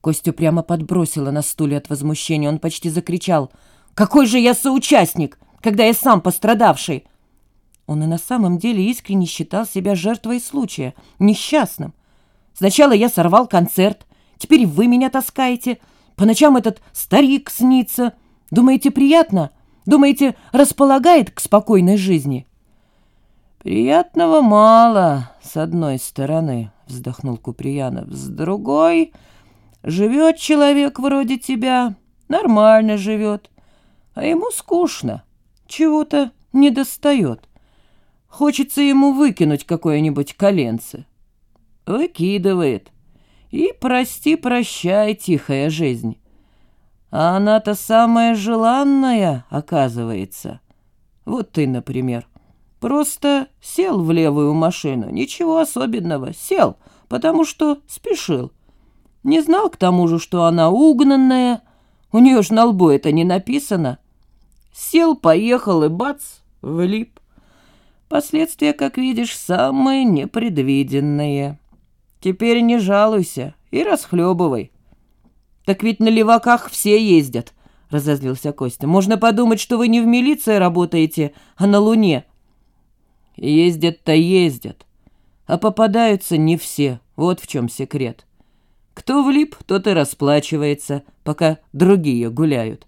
Костю прямо подбросило на стуле от возмущения. Он почти закричал. «Какой же я соучастник, когда я сам пострадавший!» Он и на самом деле искренне считал себя жертвой случая, несчастным. Сначала я сорвал концерт, теперь вы меня таскаете. По ночам этот старик снится. Думаете, приятно? Думаете, располагает к спокойной жизни?» «Приятного мало, с одной стороны», — вздохнул Куприянов. «С другой, живет человек вроде тебя, нормально живет, а ему скучно, чего-то не достает. Хочется ему выкинуть какое-нибудь коленце. Выкидывает. И прости-прощай, тихая жизнь. А она-то самая желанная, оказывается. Вот ты, например». Просто сел в левую машину, ничего особенного, сел, потому что спешил. Не знал к тому же, что она угнанная, у нее ж на лбу это не написано. Сел, поехал и бац, влип. Последствия, как видишь, самые непредвиденные. Теперь не жалуйся и расхлебывай. Так ведь на леваках все ездят, разозлился Костя. Можно подумать, что вы не в милиции работаете, а на Луне. Ездят-то ездят, а попадаются не все, вот в чем секрет. Кто влип, тот и расплачивается, пока другие гуляют.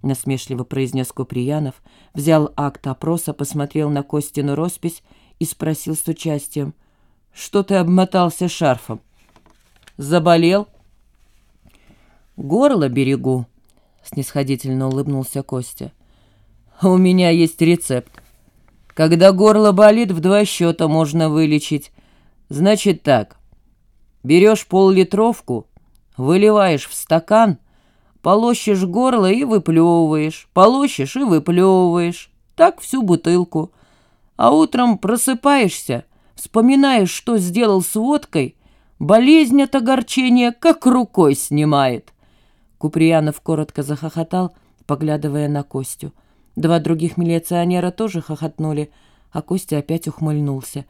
Насмешливо произнес Куприянов, взял акт опроса, посмотрел на Костину роспись и спросил с участием. «Что ты обмотался шарфом?» «Заболел?» «Горло берегу», — снисходительно улыбнулся Костя. «У меня есть рецепт. Когда горло болит, в два счета можно вылечить. Значит так, берешь пол-литровку, выливаешь в стакан, полощешь горло и выплевываешь, полощешь и выплевываешь. Так всю бутылку. А утром просыпаешься, вспоминаешь, что сделал с водкой, болезнь от огорчения как рукой снимает. Куприянов коротко захохотал, поглядывая на Костю. Два других милиционера тоже хохотнули, а Костя опять ухмыльнулся.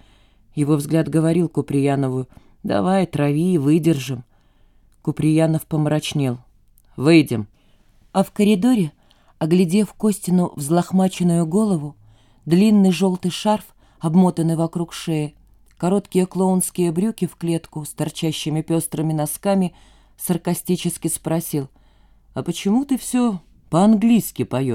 Его взгляд говорил Куприянову, «Давай, трави, выдержим». Куприянов помрачнел. «Выйдем». А в коридоре, оглядев Костину взлохмаченную голову, длинный желтый шарф, обмотанный вокруг шеи, короткие клоунские брюки в клетку с торчащими пестрыми носками, саркастически спросил, «А почему ты все по-английски поешь?»